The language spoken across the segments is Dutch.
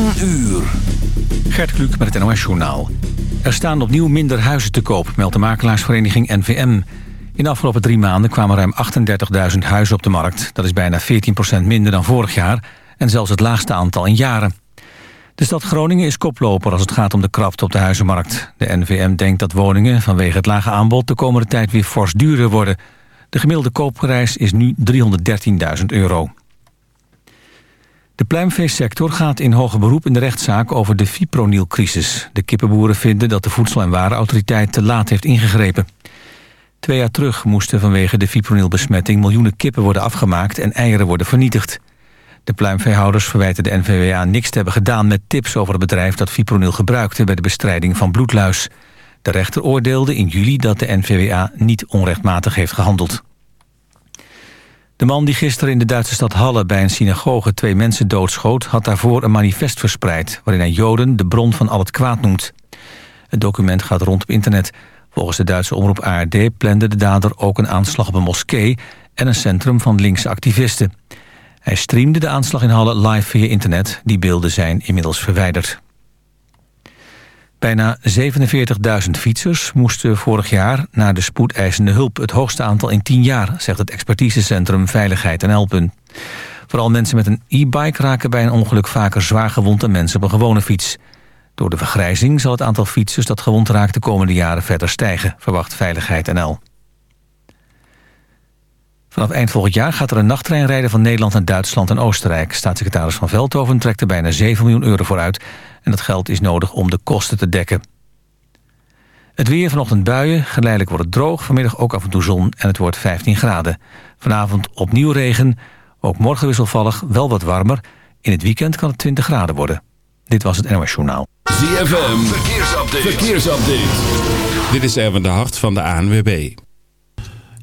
10 uur. Gert Kluk met het NOS Journaal. Er staan opnieuw minder huizen te koop, meldt de makelaarsvereniging NVM. In de afgelopen drie maanden kwamen ruim 38.000 huizen op de markt. Dat is bijna 14% minder dan vorig jaar... en zelfs het laagste aantal in jaren. De stad Groningen is koploper als het gaat om de krapte op de huizenmarkt. De NVM denkt dat woningen vanwege het lage aanbod... de komende tijd weer fors duurder worden. De gemiddelde koopprijs is nu 313.000 euro. De pluimveesector gaat in hoger beroep in de rechtszaak over de fipronilcrisis. De kippenboeren vinden dat de Voedsel- en Warenautoriteit te laat heeft ingegrepen. Twee jaar terug moesten vanwege de fipronilbesmetting miljoenen kippen worden afgemaakt en eieren worden vernietigd. De pluimveehouders verwijten de NVWA niks te hebben gedaan met tips over het bedrijf dat fipronil gebruikte bij de bestrijding van bloedluis. De rechter oordeelde in juli dat de NVWA niet onrechtmatig heeft gehandeld. De man die gisteren in de Duitse stad Halle bij een synagoge twee mensen doodschoot... had daarvoor een manifest verspreid... waarin hij Joden de bron van al het kwaad noemt. Het document gaat rond op internet. Volgens de Duitse omroep ARD plande de dader ook een aanslag op een moskee... en een centrum van linkse activisten. Hij streamde de aanslag in Halle live via internet. Die beelden zijn inmiddels verwijderd. Bijna 47.000 fietsers moesten vorig jaar naar de spoedeisende hulp. Het hoogste aantal in 10 jaar, zegt het expertisecentrum Veiligheid en Helpen. Vooral mensen met een e-bike raken bij een ongeluk vaker zwaar gewond dan mensen op een gewone fiets. Door de vergrijzing zal het aantal fietsers dat gewond raakt de komende jaren verder stijgen, verwacht Veiligheid NL. Vanaf eind volgend jaar gaat er een nachttrein rijden van Nederland naar Duitsland en Oostenrijk. Staatssecretaris Van Veldhoven trekt er bijna 7 miljoen euro voor uit... en dat geld is nodig om de kosten te dekken. Het weer vanochtend buien, geleidelijk wordt het droog... vanmiddag ook af en toe zon en het wordt 15 graden. Vanavond opnieuw regen, ook morgen wisselvallig, wel wat warmer. In het weekend kan het 20 graden worden. Dit was het NOS Journaal. ZFM, verkeersupdate. verkeersupdate. Dit is Erwin de Hart van de ANWB.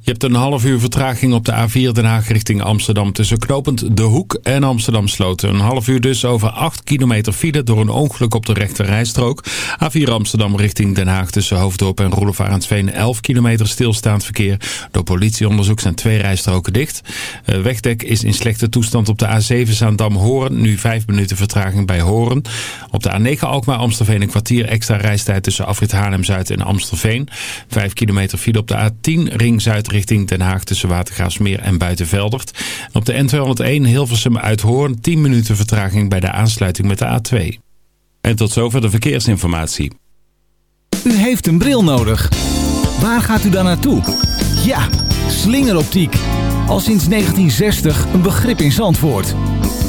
Je hebt een half uur vertraging op de A4 Den Haag richting Amsterdam tussen knopend De Hoek en Amsterdam Sloten. Een half uur dus over 8 kilometer file door een ongeluk op de rechte rijstrook. A4 Amsterdam richting Den Haag tussen Hoofddorp en Roelof 11 kilometer stilstaand verkeer. Door politieonderzoek zijn twee rijstroken dicht. Wegdek is in slechte toestand op de A7 Zaandam-Horen. Nu 5 minuten vertraging bij Horen. Op de A9 Alkmaar-Amstelveen een kwartier extra reistijd tussen Afrit Haarlem-Zuid en Amstelveen. 5 kilometer file op de A10 Ring Zuid richting Den Haag tussen Watergraafsmeer en Buitenveldert. En op de N201 Hilversum uit Hoorn 10 minuten vertraging bij de aansluiting met de A2. En tot zover de verkeersinformatie. U heeft een bril nodig. Waar gaat u dan naartoe? Ja, slingeroptiek. Al sinds 1960 een begrip in Zandvoort.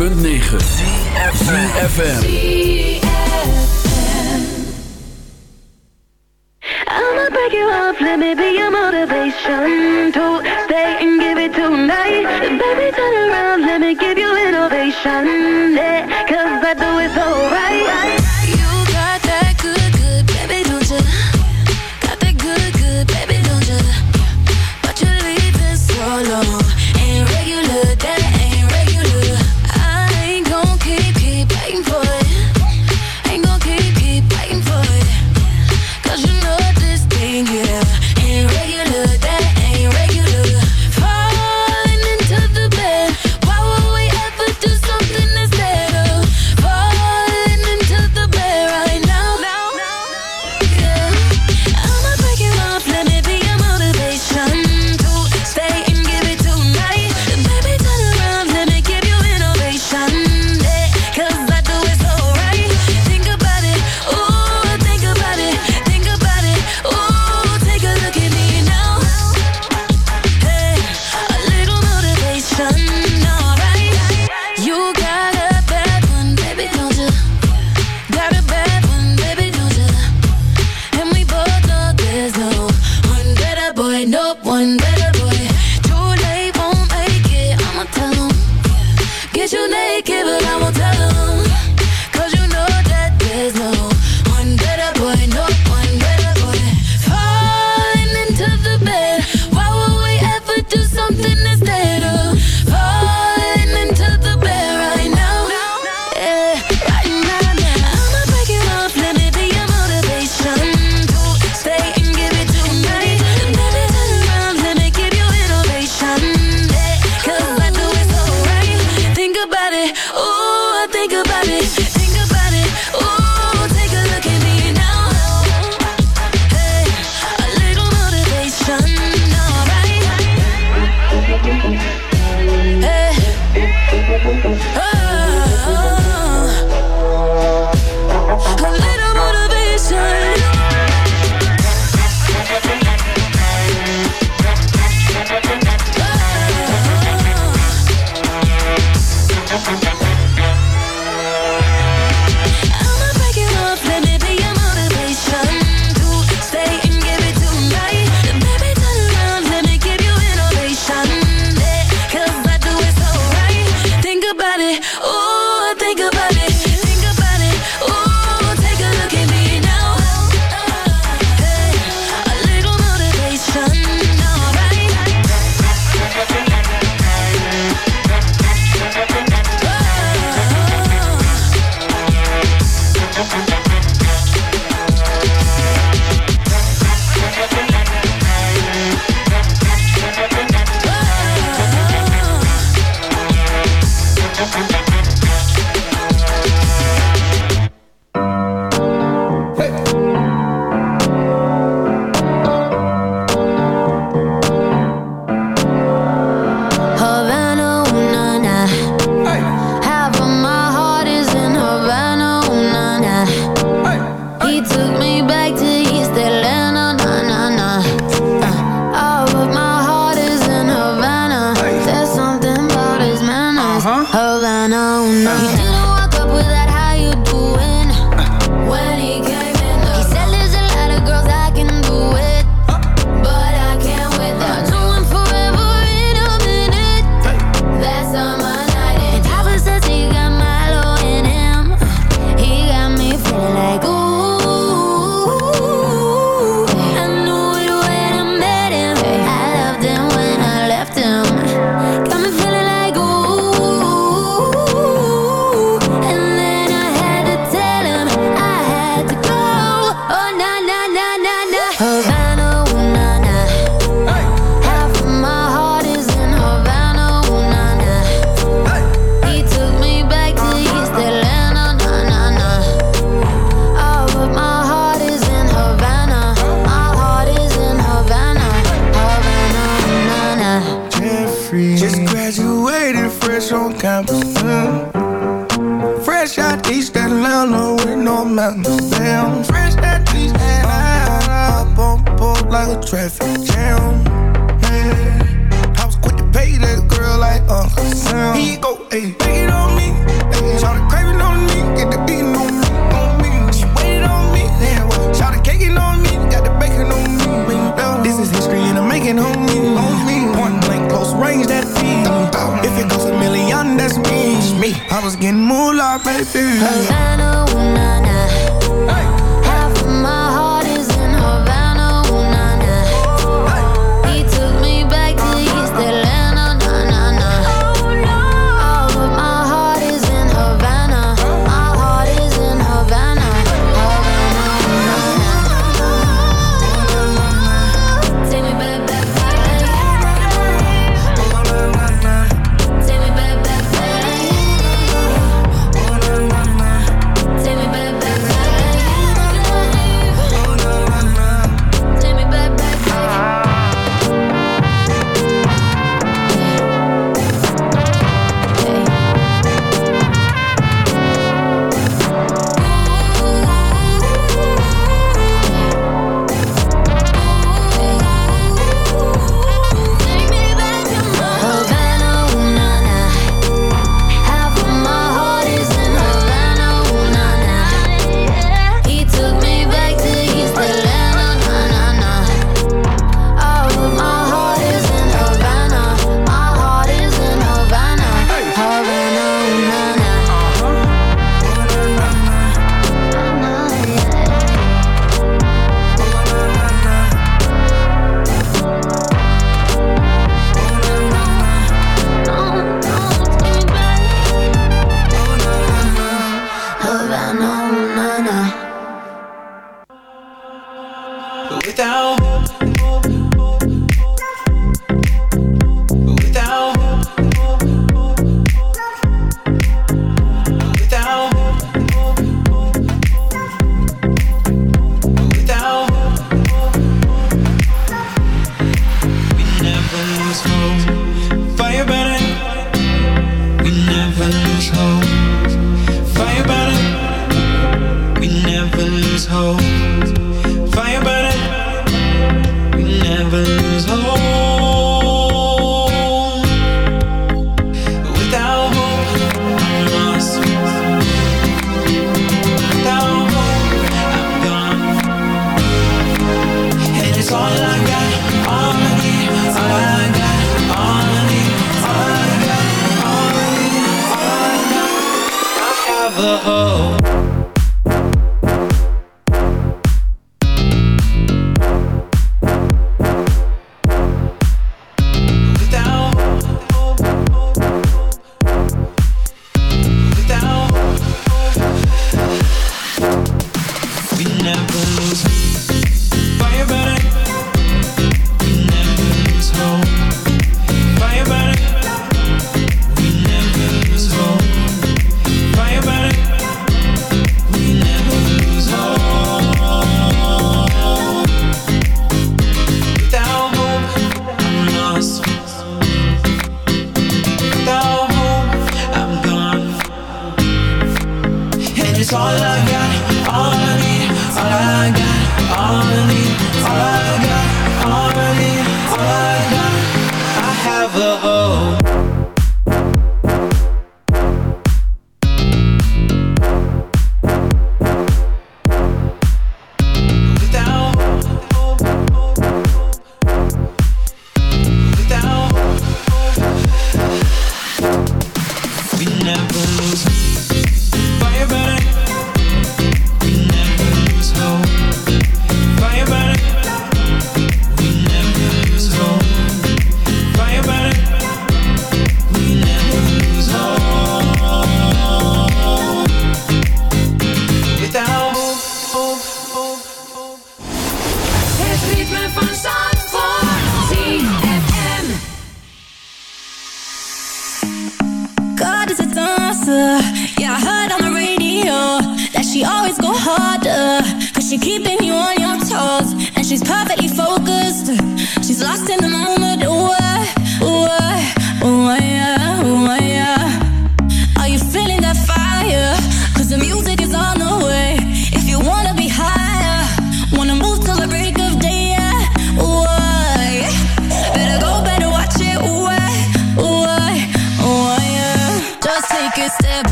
106.9 ZFM.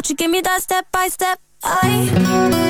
Won't you give me that step by step? I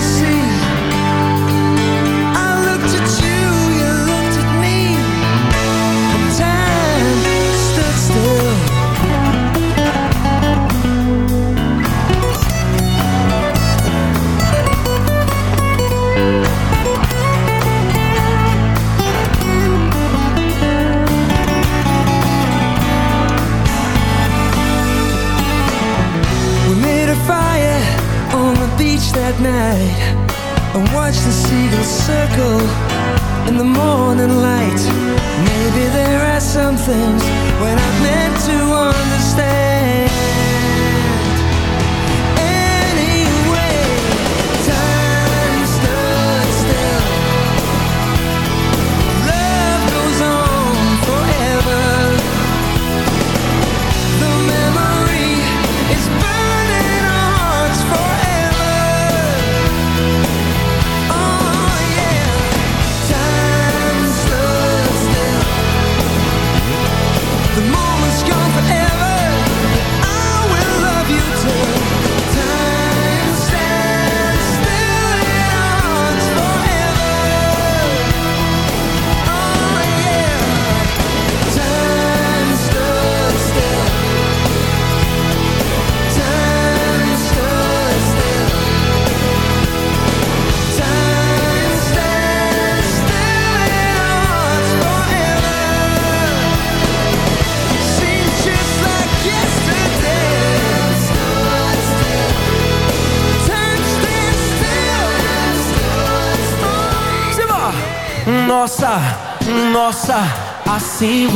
see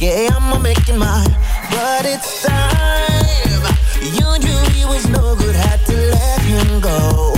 Yeah, I'ma make it mine. But it's time. You knew he was no good. Had to let him go.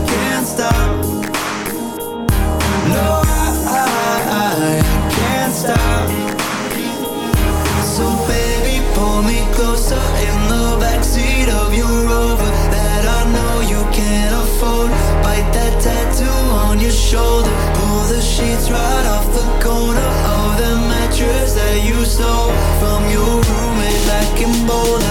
stop. No, I, I, I can't stop. So baby, pull me closer in the backseat of your Rover that I know you can't afford. Bite that tattoo on your shoulder. Pull the sheets right off the corner of the mattress that you stole from your roommate back in Boulder.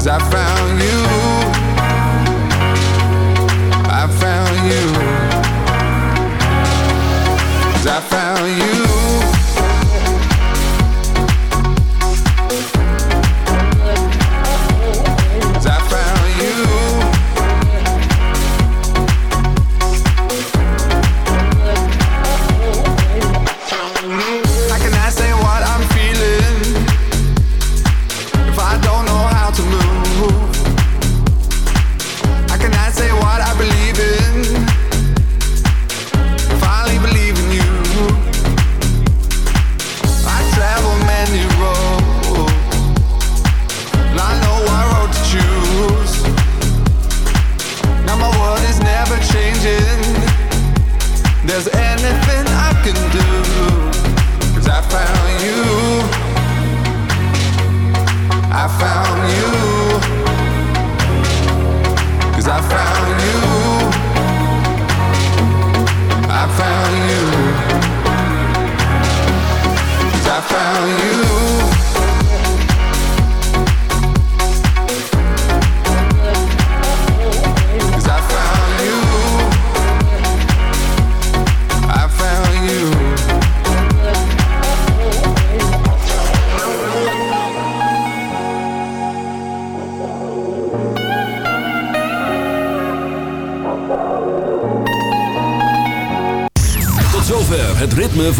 Cause I found you.